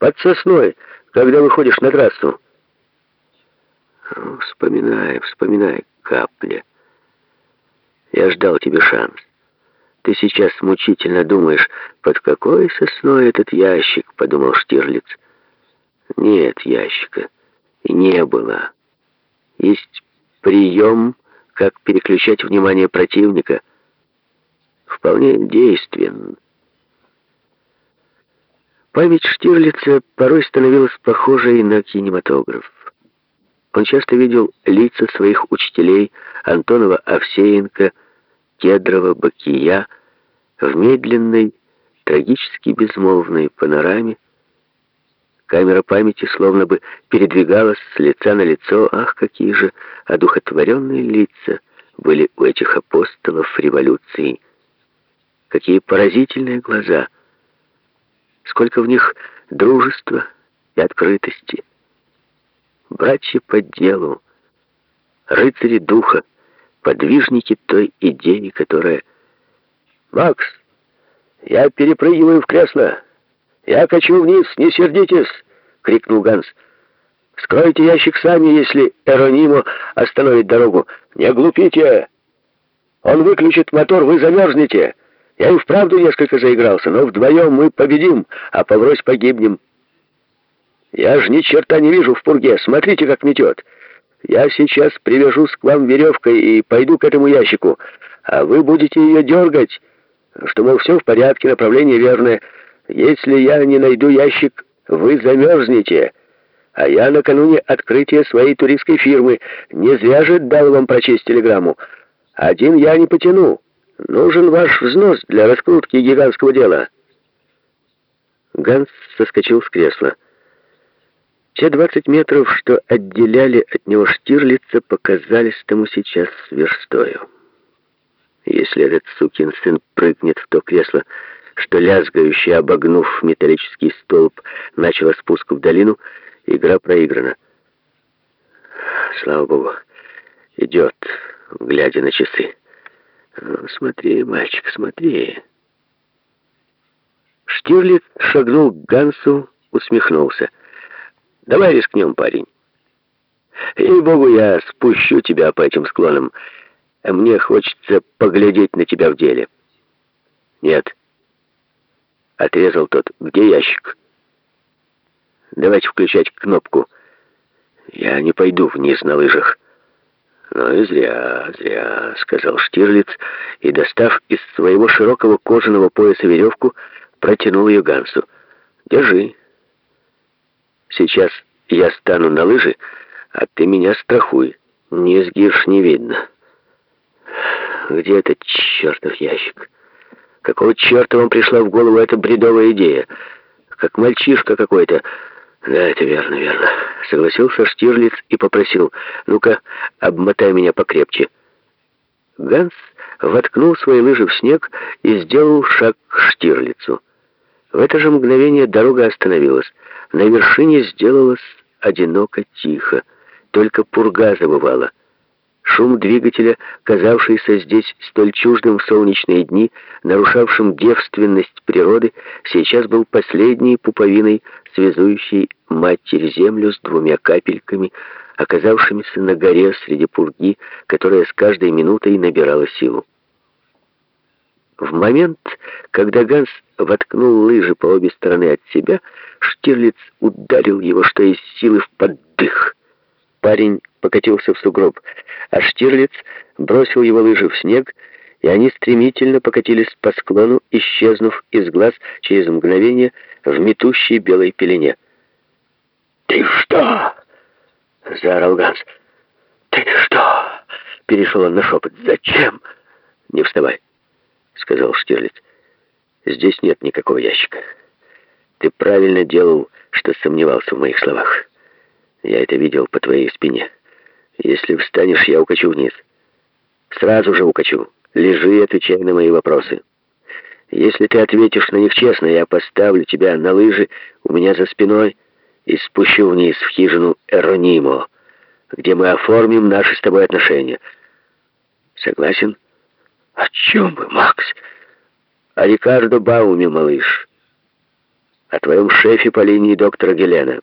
Под сосной, когда выходишь на трассу. Вспоминай, вспоминай, капля. Я ждал тебе шанс. Ты сейчас мучительно думаешь, под какой сосной этот ящик, подумал Штирлиц. Нет ящика. Не было. Есть прием, как переключать внимание противника. Вполне действен. Память Штирлица порой становилась похожей на кинематограф. Он часто видел лица своих учителей Антонова Овсеенко, Кедрова, Бакия в медленной, трагически безмолвной панораме. Камера памяти словно бы передвигалась с лица на лицо. Ах, какие же одухотворенные лица были у этих апостолов революции! Какие поразительные глаза! Сколько в них дружества и открытости! братья по делу, рыцари духа, подвижники той идеи, которая... «Макс, я перепрыгиваю в кресло! Я качу вниз, не сердитесь!» — крикнул Ганс. «Скройте ящик сами, если Эронимо остановит дорогу. Не глупите! Он выключит мотор, вы замерзнете!» Я и вправду несколько заигрался, но вдвоем мы победим, а поврось погибнем. Я же ни черта не вижу в пурге. Смотрите, как метет. Я сейчас привяжусь к вам веревкой и пойду к этому ящику, а вы будете ее дергать, что, мол, все в порядке, направление верное. Если я не найду ящик, вы замерзнете. А я накануне открытия своей туристской фирмы не зря же дал вам прочесть телеграмму. Один я не потяну. Нужен ваш взнос для раскрутки гигантского дела». Ганс соскочил с кресла. Те двадцать метров, что отделяли от него Штирлица, показались тому сейчас верстою. Если этот сукин сын прыгнет в то кресло, что лязгающий, обогнув металлический столб, начал спуск в долину, игра проиграна. Слава богу, идет, глядя на часы. Ну, смотри, мальчик, смотри. Штирлиц шагнул к Гансу, усмехнулся. Давай рискнем, парень. И богу я спущу тебя по этим склонам. Мне хочется поглядеть на тебя в деле. Нет. Отрезал тот. Где ящик? Давайте включать кнопку. Я не пойду вниз на лыжах. «Ну и зря, зря», — сказал Штирлиц, и, достав из своего широкого кожаного пояса веревку, протянул ее Гансу. «Держи». Сейчас я стану на лыжи, а ты меня страхуй. Не сгишь, не видно. Где этот чертов ящик? Какого черта вам пришла в голову эта бредовая идея? Как мальчишка какой-то. Да, это верно, верно. Согласился Штирлиц и попросил, ну-ка, обмотай меня покрепче. Ганс воткнул свои лыжи в снег и сделал шаг к Штирлицу. В это же мгновение дорога остановилась. На вершине сделалось одиноко тихо, только пурга забывала. Шум двигателя, казавшийся здесь столь чуждым в солнечные дни, нарушавшим девственность природы, сейчас был последней пуповиной, связующей Матерь-Землю с двумя капельками, оказавшимися на горе среди пурги, которая с каждой минутой набирала силу. В момент, когда Ганс воткнул лыжи по обе стороны от себя, Штирлиц ударил его, что из силы, в поддых. Парень покатился в сугроб, а Штирлиц бросил его лыжи в снег, и они стремительно покатились по склону, исчезнув из глаз через мгновение в метущей белой пелене. «Ты что?» — заорал Ганс. «Ты что?» — перешел он на шепот. «Зачем?» «Не вставай» сказал Штирлиц. «Здесь нет никакого ящика. Ты правильно делал, что сомневался в моих словах. Я это видел по твоей спине. Если встанешь, я укачу вниз. Сразу же укачу. Лежи и отвечай на мои вопросы. Если ты ответишь на них честно, я поставлю тебя на лыжи у меня за спиной и спущу вниз в хижину Эронимо, где мы оформим наши с тобой отношения. Согласен?» «О чем вы, Макс?» «О Рикардо Бауме, малыш. о твоем шефе по линии доктора Гелена.